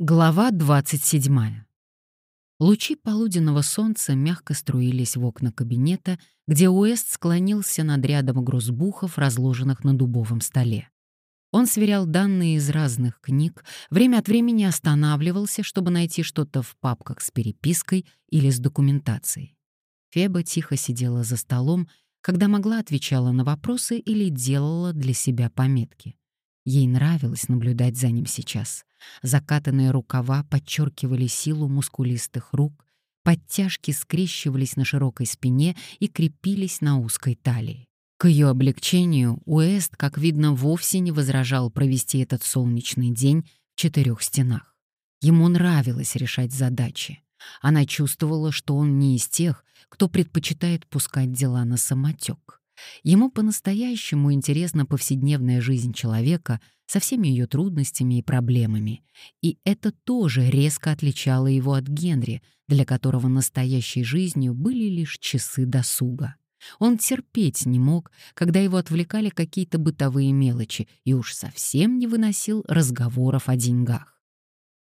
Глава 27. Лучи полуденного солнца мягко струились в окна кабинета, где Уэст склонился над рядом грузбухов, разложенных на дубовом столе. Он сверял данные из разных книг, время от времени останавливался, чтобы найти что-то в папках с перепиской или с документацией. Феба тихо сидела за столом, когда могла отвечала на вопросы или делала для себя пометки. Ей нравилось наблюдать за ним сейчас. Закатанные рукава подчеркивали силу мускулистых рук, подтяжки скрещивались на широкой спине и крепились на узкой талии. К ее облегчению Уэст, как видно, вовсе не возражал провести этот солнечный день в четырех стенах. Ему нравилось решать задачи. Она чувствовала, что он не из тех, кто предпочитает пускать дела на самотек. Ему по-настоящему интересна повседневная жизнь человека со всеми ее трудностями и проблемами, и это тоже резко отличало его от Генри, для которого настоящей жизнью были лишь часы досуга. Он терпеть не мог, когда его отвлекали какие-то бытовые мелочи, и уж совсем не выносил разговоров о деньгах.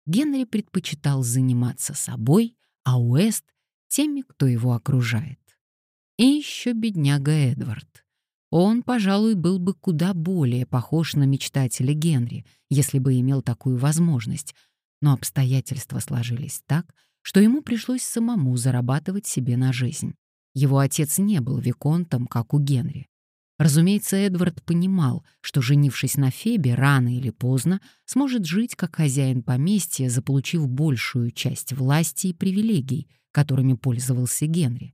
Генри предпочитал заниматься собой, а Уэст — теми, кто его окружает. И еще бедняга Эдвард. Он, пожалуй, был бы куда более похож на мечтателя Генри, если бы имел такую возможность, но обстоятельства сложились так, что ему пришлось самому зарабатывать себе на жизнь. Его отец не был виконтом, как у Генри. Разумеется, Эдвард понимал, что, женившись на Фебе, рано или поздно сможет жить как хозяин поместья, заполучив большую часть власти и привилегий, которыми пользовался Генри.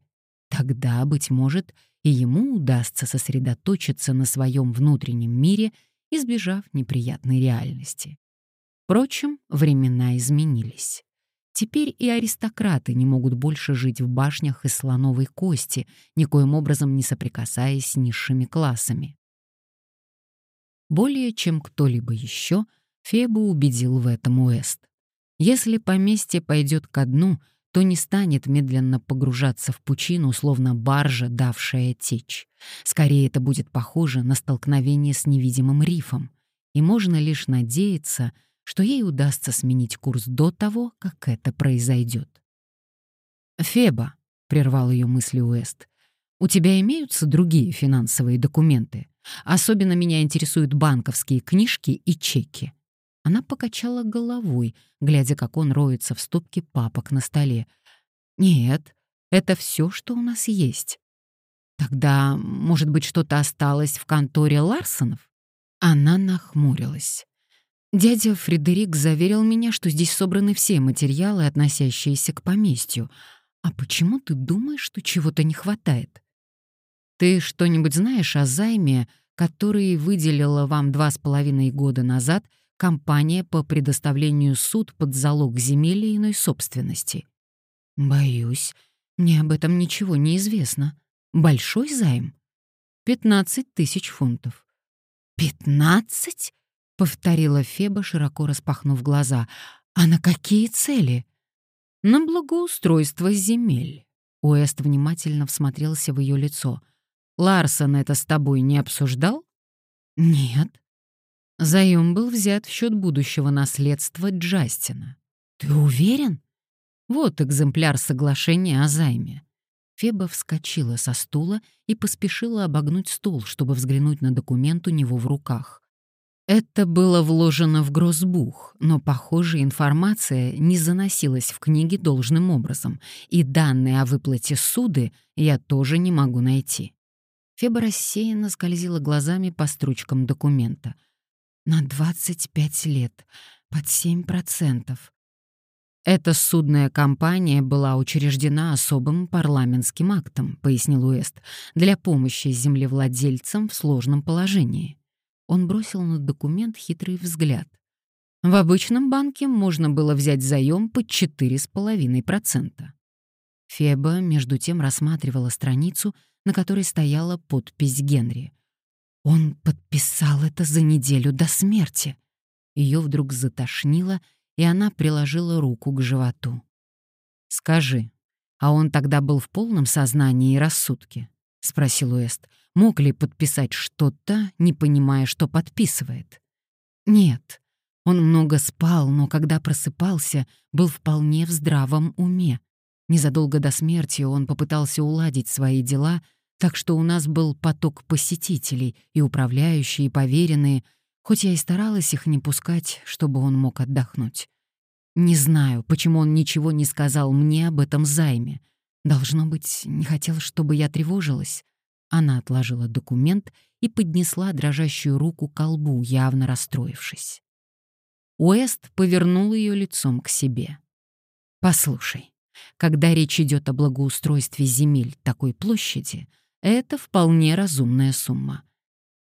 Тогда, быть может, и ему удастся сосредоточиться на своем внутреннем мире, избежав неприятной реальности. Впрочем, времена изменились. Теперь и аристократы не могут больше жить в башнях из слоновой кости, никоим образом не соприкасаясь с низшими классами. Более чем кто-либо еще Фебу убедил в этом Уэст. Если поместье пойдет ко дну — то не станет медленно погружаться в пучину, словно баржа, давшая течь. Скорее, это будет похоже на столкновение с невидимым рифом, и можно лишь надеяться, что ей удастся сменить курс до того, как это произойдет. «Феба», — прервал ее мысли Уэст, — «у тебя имеются другие финансовые документы? Особенно меня интересуют банковские книжки и чеки». Она покачала головой, глядя, как он роется в стопке папок на столе. «Нет, это все, что у нас есть». «Тогда, может быть, что-то осталось в конторе Ларсонов?» Она нахмурилась. «Дядя Фредерик заверил меня, что здесь собраны все материалы, относящиеся к поместью. А почему ты думаешь, что чего-то не хватает?» «Ты что-нибудь знаешь о займе, который выделила вам два с половиной года назад — компания по предоставлению суд под залог земель и иной собственности. Боюсь, мне об этом ничего не известно. Большой займ? Пятнадцать тысяч фунтов. Пятнадцать? Повторила Феба, широко распахнув глаза. А на какие цели? На благоустройство земель. Уэст внимательно всмотрелся в ее лицо. Ларсон это с тобой не обсуждал? Нет. Заем был взят в счет будущего наследства Джастина. Ты уверен? Вот экземпляр соглашения о займе. Феба вскочила со стула и поспешила обогнуть стол, чтобы взглянуть на документ у него в руках. Это было вложено в гроссбух, но, похоже, информация не заносилась в книге должным образом, и данные о выплате суды я тоже не могу найти. Феба рассеянно скользила глазами по строчкам документа — на 25 лет, под 7%. Эта судная компания была учреждена особым парламентским актом, пояснил Уэст, для помощи землевладельцам в сложном положении. Он бросил на документ хитрый взгляд. В обычном банке можно было взять заем под 4,5%. Феба, между тем, рассматривала страницу, на которой стояла подпись Генри. Он подписал это за неделю до смерти. Ее вдруг затошнило, и она приложила руку к животу. «Скажи, а он тогда был в полном сознании и рассудке?» — спросил Уэст. «Мог ли подписать что-то, не понимая, что подписывает?» «Нет. Он много спал, но когда просыпался, был вполне в здравом уме. Незадолго до смерти он попытался уладить свои дела, так что у нас был поток посетителей, и управляющие, и поверенные, хоть я и старалась их не пускать, чтобы он мог отдохнуть. Не знаю, почему он ничего не сказал мне об этом займе. Должно быть, не хотел, чтобы я тревожилась. Она отложила документ и поднесла дрожащую руку к колбу, явно расстроившись. Уэст повернул ее лицом к себе. «Послушай, когда речь идет о благоустройстве земель такой площади, это вполне разумная сумма».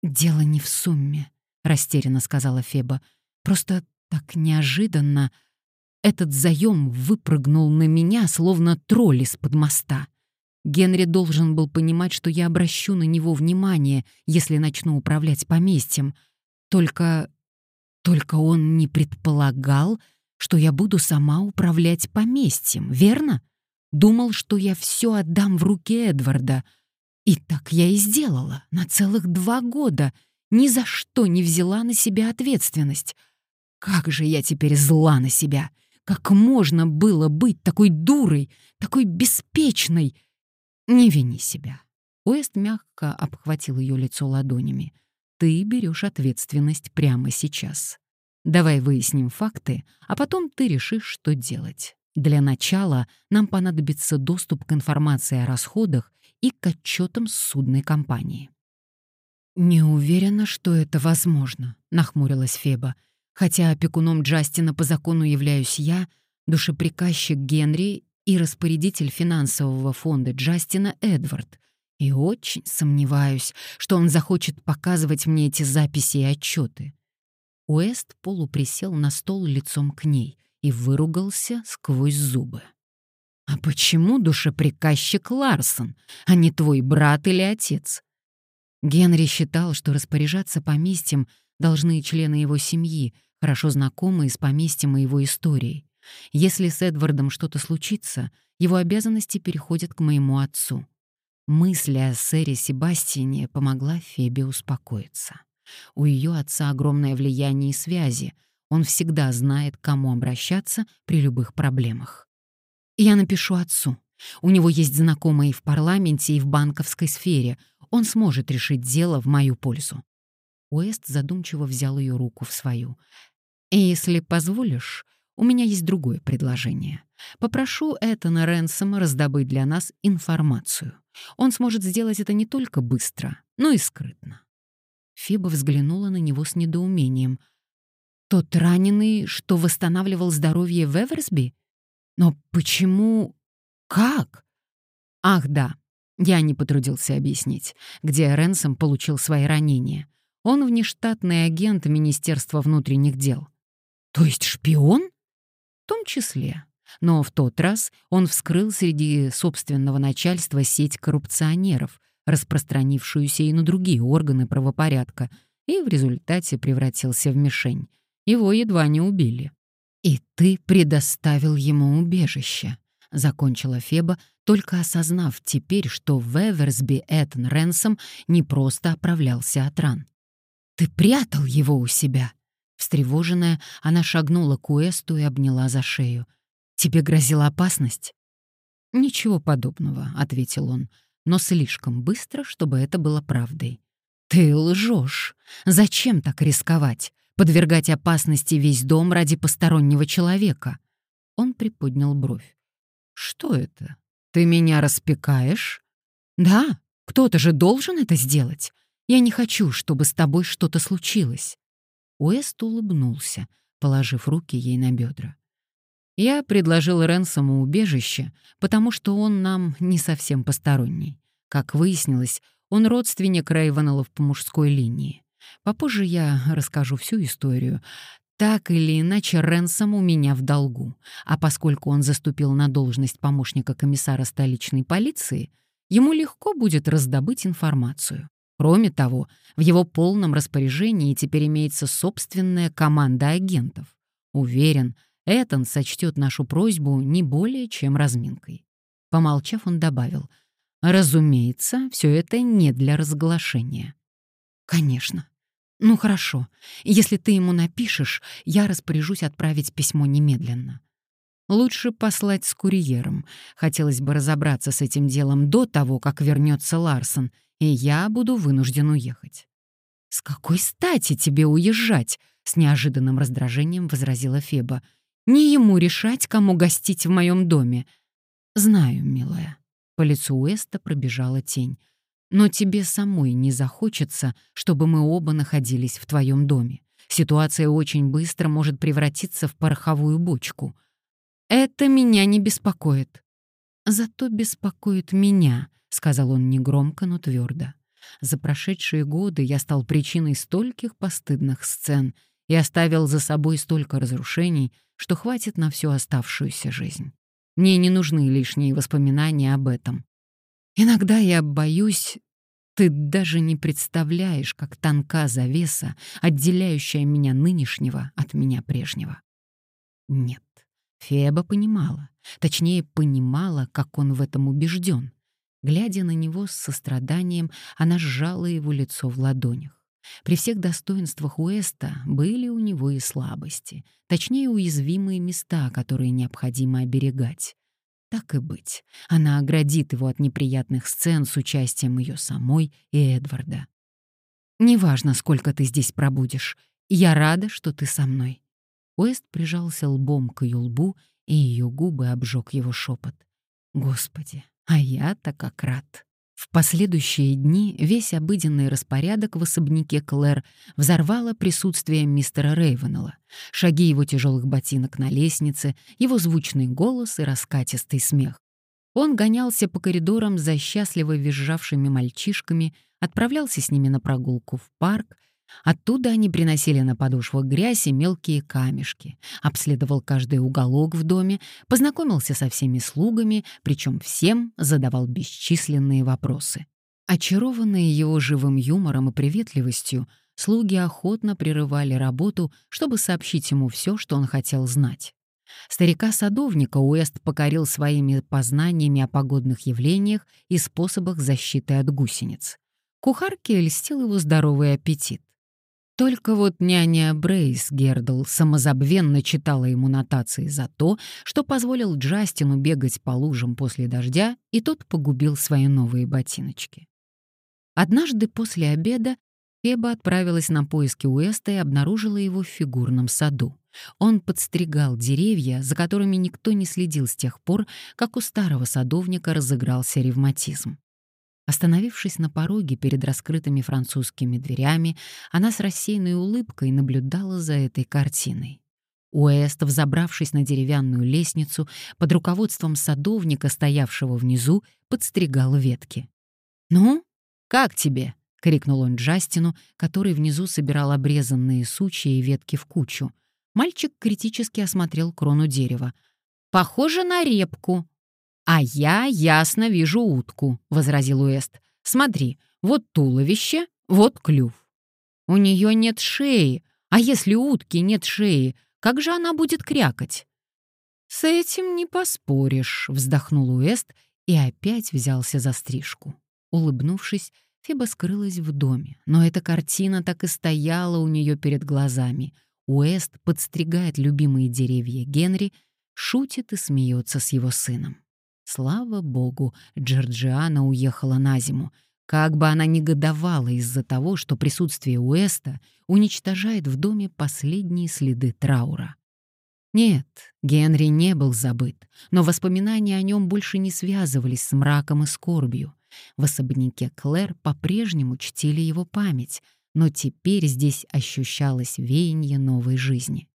«Дело не в сумме», — растерянно сказала Феба. «Просто так неожиданно этот заем выпрыгнул на меня, словно тролль из-под моста. Генри должен был понимать, что я обращу на него внимание, если начну управлять поместьем. Только... только он не предполагал, что я буду сама управлять поместьем, верно? Думал, что я все отдам в руки Эдварда. И так я и сделала на целых два года. Ни за что не взяла на себя ответственность. Как же я теперь зла на себя! Как можно было быть такой дурой, такой беспечной? Не вини себя. Уэст мягко обхватил ее лицо ладонями. Ты берешь ответственность прямо сейчас. Давай выясним факты, а потом ты решишь, что делать. Для начала нам понадобится доступ к информации о расходах и к отчетам судной компании. «Не уверена, что это возможно», — нахмурилась Феба. «Хотя опекуном Джастина по закону являюсь я, душеприказчик Генри и распорядитель финансового фонда Джастина Эдвард, и очень сомневаюсь, что он захочет показывать мне эти записи и отчеты. Уэст полуприсел на стол лицом к ней и выругался сквозь зубы. «А почему душеприказчик Ларсон, а не твой брат или отец?» Генри считал, что распоряжаться поместьем должны члены его семьи, хорошо знакомые с поместьем и его историей. Если с Эдвардом что-то случится, его обязанности переходят к моему отцу. Мысль о сэре Себастьяне помогла Фебе успокоиться. У ее отца огромное влияние и связи. Он всегда знает, к кому обращаться при любых проблемах. Я напишу отцу. У него есть знакомые в парламенте и в банковской сфере. Он сможет решить дело в мою пользу. Уэст задумчиво взял ее руку в свою. «И если позволишь, у меня есть другое предложение. Попрошу Этана Ренсома раздобыть для нас информацию. Он сможет сделать это не только быстро, но и скрытно. Фиба взглянула на него с недоумением. «Тот раненый, что восстанавливал здоровье в Эверсби? Но почему... Как?» «Ах, да, я не потрудился объяснить, где Ренсом получил свои ранения. Он внештатный агент Министерства внутренних дел». «То есть шпион?» В том числе. Но в тот раз он вскрыл среди собственного начальства сеть коррупционеров, распространившуюся и на другие органы правопорядка, и в результате превратился в мишень. Его едва не убили. «И ты предоставил ему убежище», — закончила Феба, только осознав теперь, что в Эверсби Ренсом не просто оправлялся от ран. «Ты прятал его у себя», Встревоженная, она шагнула к Уэсту и обняла за шею. «Тебе грозила опасность?» «Ничего подобного», — ответил он, но слишком быстро, чтобы это было правдой. «Ты лжешь. Зачем так рисковать? Подвергать опасности весь дом ради постороннего человека?» Он приподнял бровь. «Что это? Ты меня распекаешь?» «Да, кто-то же должен это сделать. Я не хочу, чтобы с тобой что-то случилось». Уэст улыбнулся, положив руки ей на бедра. Я предложил Ренсому убежище, потому что он нам не совсем посторонний. Как выяснилось, он родственник Рейвенеллов по мужской линии. Попозже я расскажу всю историю. Так или иначе, Ренсом у меня в долгу, а поскольку он заступил на должность помощника комиссара столичной полиции, ему легко будет раздобыть информацию. Кроме того, в его полном распоряжении теперь имеется собственная команда агентов. Уверен, Этан сочтет нашу просьбу не более чем разминкой. Помолчав, он добавил, «Разумеется, все это не для разглашения». «Конечно. «Ну хорошо. Если ты ему напишешь, я распоряжусь отправить письмо немедленно». Лучше послать с курьером. Хотелось бы разобраться с этим делом до того, как вернется Ларсон, и я буду вынужден уехать. «С какой стати тебе уезжать?» — с неожиданным раздражением возразила Феба. «Не ему решать, кому гостить в моем доме». «Знаю, милая». По лицу Уэста пробежала тень. «Но тебе самой не захочется, чтобы мы оба находились в твоем доме. Ситуация очень быстро может превратиться в пороховую бочку». Это меня не беспокоит. Зато беспокоит меня, сказал он негромко, но твердо. За прошедшие годы я стал причиной стольких постыдных сцен и оставил за собой столько разрушений, что хватит на всю оставшуюся жизнь. Мне не нужны лишние воспоминания об этом. Иногда я боюсь, ты даже не представляешь, как тонка завеса, отделяющая меня нынешнего от меня прежнего. Нет, Феба понимала, точнее, понимала, как он в этом убежден. Глядя на него с состраданием, она сжала его лицо в ладонях. При всех достоинствах Уэста были у него и слабости, точнее, уязвимые места, которые необходимо оберегать. Так и быть, она оградит его от неприятных сцен с участием ее самой и Эдварда. «Неважно, сколько ты здесь пробудешь, я рада, что ты со мной. Уэст прижался лбом к ее лбу, и ее губы обжег его шепот. «Господи, а я-то как рад!» В последующие дни весь обыденный распорядок в особняке Клэр взорвало присутствие мистера Рейвенелла, шаги его тяжелых ботинок на лестнице, его звучный голос и раскатистый смех. Он гонялся по коридорам за счастливо визжавшими мальчишками, отправлялся с ними на прогулку в парк, Оттуда они приносили на подошвах грязь и мелкие камешки, обследовал каждый уголок в доме, познакомился со всеми слугами, причем всем задавал бесчисленные вопросы. Очарованные его живым юмором и приветливостью, слуги охотно прерывали работу, чтобы сообщить ему все, что он хотел знать. Старика-садовника Уэст покорил своими познаниями о погодных явлениях и способах защиты от гусениц. Кухарке льстил его здоровый аппетит. Только вот няня Брейс Гердл самозабвенно читала ему нотации за то, что позволил Джастину бегать по лужам после дождя, и тот погубил свои новые ботиночки. Однажды после обеда Феба отправилась на поиски Уэста и обнаружила его в фигурном саду. Он подстригал деревья, за которыми никто не следил с тех пор, как у старого садовника разыгрался ревматизм. Остановившись на пороге перед раскрытыми французскими дверями, она с рассеянной улыбкой наблюдала за этой картиной. Уэст, взобравшись на деревянную лестницу, под руководством садовника, стоявшего внизу, подстригал ветки. «Ну, как тебе?» — крикнул он Джастину, который внизу собирал обрезанные сучья и ветки в кучу. Мальчик критически осмотрел крону дерева. «Похоже на репку», «А я ясно вижу утку», — возразил Уэст. «Смотри, вот туловище, вот клюв. У нее нет шеи, а если у утки нет шеи, как же она будет крякать?» «С этим не поспоришь», — вздохнул Уэст и опять взялся за стрижку. Улыбнувшись, Феба скрылась в доме, но эта картина так и стояла у нее перед глазами. Уэст подстригает любимые деревья Генри, шутит и смеется с его сыном. Слава богу, Джорджиана уехала на зиму. Как бы она негодовала из-за того, что присутствие Уэста уничтожает в доме последние следы траура. Нет, Генри не был забыт, но воспоминания о нем больше не связывались с мраком и скорбью. В особняке Клэр по-прежнему чтили его память, но теперь здесь ощущалось веяние новой жизни.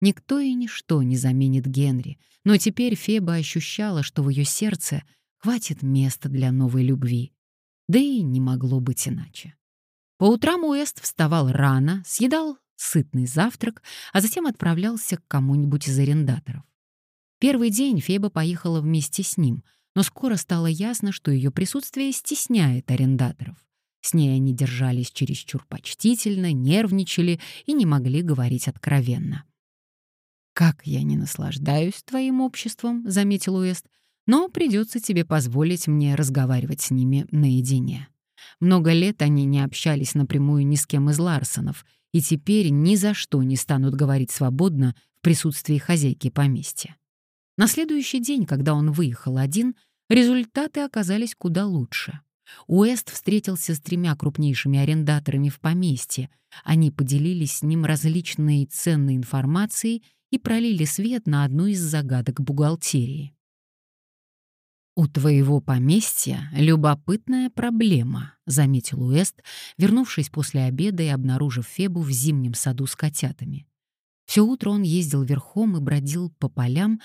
Никто и ничто не заменит Генри, но теперь Феба ощущала, что в ее сердце хватит места для новой любви. Да и не могло быть иначе. По утрам Уэст вставал рано, съедал сытный завтрак, а затем отправлялся к кому-нибудь из арендаторов. Первый день Феба поехала вместе с ним, но скоро стало ясно, что ее присутствие стесняет арендаторов. С ней они держались чересчур почтительно, нервничали и не могли говорить откровенно. «Как я не наслаждаюсь твоим обществом», — заметил Уэст, «но придется тебе позволить мне разговаривать с ними наедине. Много лет они не общались напрямую ни с кем из Ларсонов, и теперь ни за что не станут говорить свободно в присутствии хозяйки поместья. На следующий день, когда он выехал один, результаты оказались куда лучше. Уэст встретился с тремя крупнейшими арендаторами в поместье. Они поделились с ним различной ценной информацией и пролили свет на одну из загадок бухгалтерии. «У твоего поместья любопытная проблема», — заметил Уэст, вернувшись после обеда и обнаружив Фебу в зимнем саду с котятами. Все утро он ездил верхом и бродил по полям,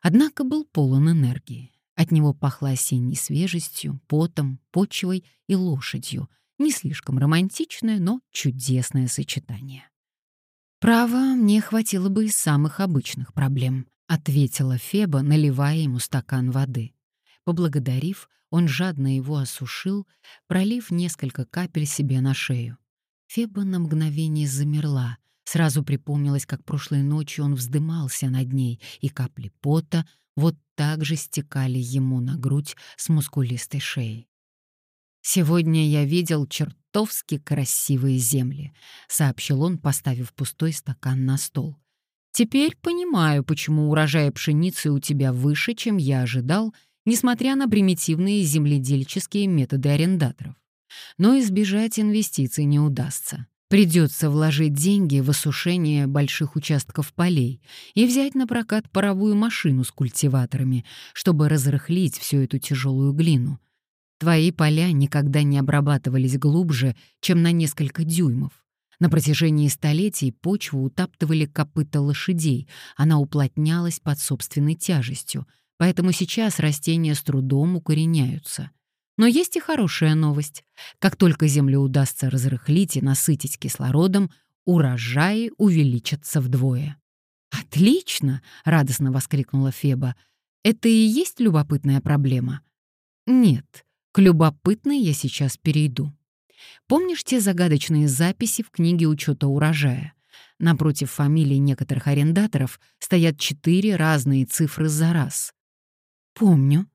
однако был полон энергии. От него пахло осенней свежестью, потом, почвой и лошадью. Не слишком романтичное, но чудесное сочетание. «Право, мне хватило бы и самых обычных проблем», — ответила Феба, наливая ему стакан воды. Поблагодарив, он жадно его осушил, пролив несколько капель себе на шею. Феба на мгновение замерла, сразу припомнилось, как прошлой ночью он вздымался над ней, и капли пота вот так же стекали ему на грудь с мускулистой шеей. «Сегодня я видел чертовски красивые земли», — сообщил он, поставив пустой стакан на стол. «Теперь понимаю, почему урожай пшеницы у тебя выше, чем я ожидал, несмотря на примитивные земледельческие методы арендаторов. Но избежать инвестиций не удастся. Придется вложить деньги в осушение больших участков полей и взять на прокат паровую машину с культиваторами, чтобы разрыхлить всю эту тяжелую глину. Твои поля никогда не обрабатывались глубже, чем на несколько дюймов. На протяжении столетий почву утаптывали копыта лошадей, она уплотнялась под собственной тяжестью — поэтому сейчас растения с трудом укореняются. Но есть и хорошая новость. Как только землю удастся разрыхлить и насытить кислородом, урожаи увеличатся вдвое. «Отлично!» — радостно воскликнула Феба. «Это и есть любопытная проблема?» «Нет, к любопытной я сейчас перейду. Помнишь те загадочные записи в книге учета урожая? Напротив фамилий некоторых арендаторов стоят четыре разные цифры за раз. Помню.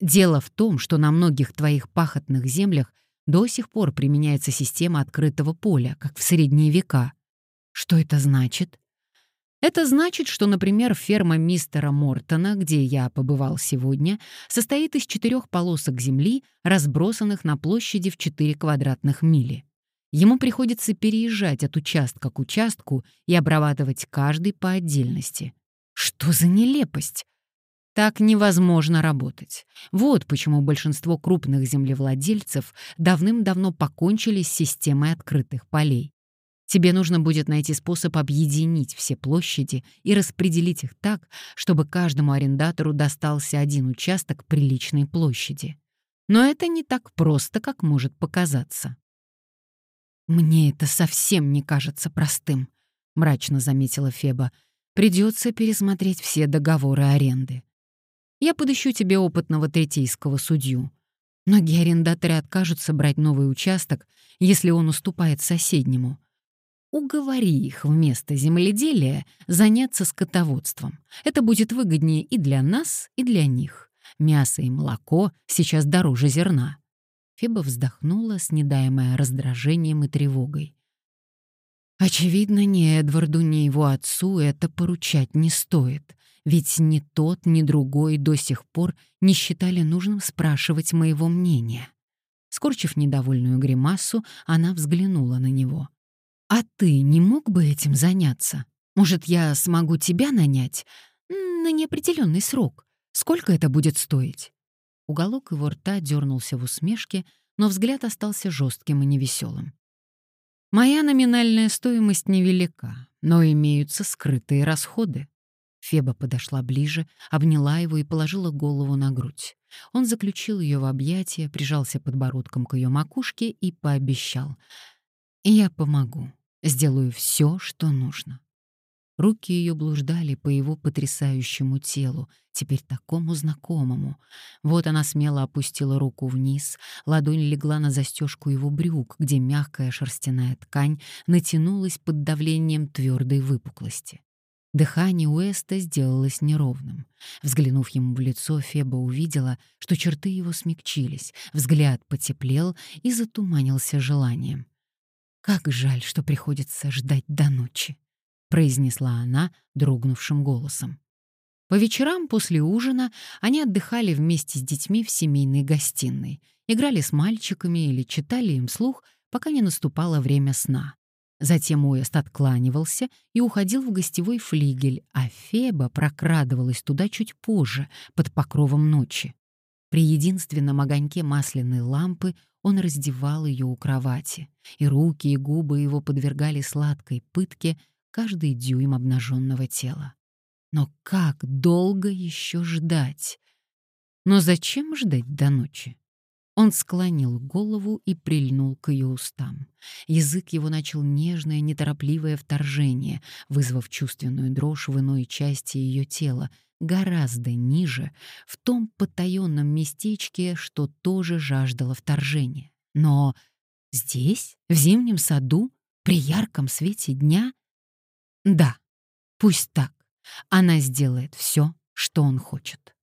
Дело в том, что на многих твоих пахотных землях до сих пор применяется система открытого поля, как в средние века. Что это значит? Это значит, что, например, ферма мистера Мортона, где я побывал сегодня, состоит из четырех полосок земли, разбросанных на площади в 4 квадратных мили. Ему приходится переезжать от участка к участку и обрабатывать каждый по отдельности. Что за нелепость? Так невозможно работать. Вот почему большинство крупных землевладельцев давным-давно покончили с системой открытых полей. Тебе нужно будет найти способ объединить все площади и распределить их так, чтобы каждому арендатору достался один участок приличной площади. Но это не так просто, как может показаться. «Мне это совсем не кажется простым», — мрачно заметила Феба. «Придется пересмотреть все договоры аренды. Я подыщу тебе опытного третейского судью. Многие арендаторы откажутся брать новый участок, если он уступает соседнему. Уговори их вместо земледелия заняться скотоводством. Это будет выгоднее и для нас, и для них. Мясо и молоко сейчас дороже зерна. Феба вздохнула, снедаемая раздражением и тревогой. Очевидно, ни Эдварду, ни его отцу это поручать не стоит ведь ни тот, ни другой до сих пор не считали нужным спрашивать моего мнения. Скорчив недовольную гримасу, она взглянула на него. «А ты не мог бы этим заняться? Может, я смогу тебя нанять? На неопределенный срок. Сколько это будет стоить?» Уголок его рта дернулся в усмешке, но взгляд остался жестким и невеселым. «Моя номинальная стоимость невелика, но имеются скрытые расходы. Феба подошла ближе, обняла его и положила голову на грудь. Он заключил ее в объятия, прижался подбородком к ее макушке и пообещал. «Я помогу, сделаю все, что нужно». Руки ее блуждали по его потрясающему телу, теперь такому знакомому. Вот она смело опустила руку вниз, ладонь легла на застежку его брюк, где мягкая шерстяная ткань натянулась под давлением твердой выпуклости. Дыхание Уэста сделалось неровным. Взглянув ему в лицо, Феба увидела, что черты его смягчились, взгляд потеплел и затуманился желанием. «Как жаль, что приходится ждать до ночи», — произнесла она дрогнувшим голосом. По вечерам после ужина они отдыхали вместе с детьми в семейной гостиной, играли с мальчиками или читали им слух, пока не наступало время сна. Затем Уэст откланивался и уходил в гостевой флигель, а Феба прокрадывалась туда чуть позже, под покровом ночи. При единственном огоньке масляной лампы он раздевал ее у кровати, и руки и губы его подвергали сладкой пытке каждый дюйм обнаженного тела. Но как долго еще ждать? Но зачем ждать до ночи? Он склонил голову и прильнул к ее устам. Язык его начал нежное, неторопливое вторжение, вызвав чувственную дрожь в иной части ее тела, гораздо ниже, в том потаенном местечке, что тоже жаждало вторжения. Но здесь, в зимнем саду, при ярком свете дня? Да, пусть так. Она сделает все, что он хочет.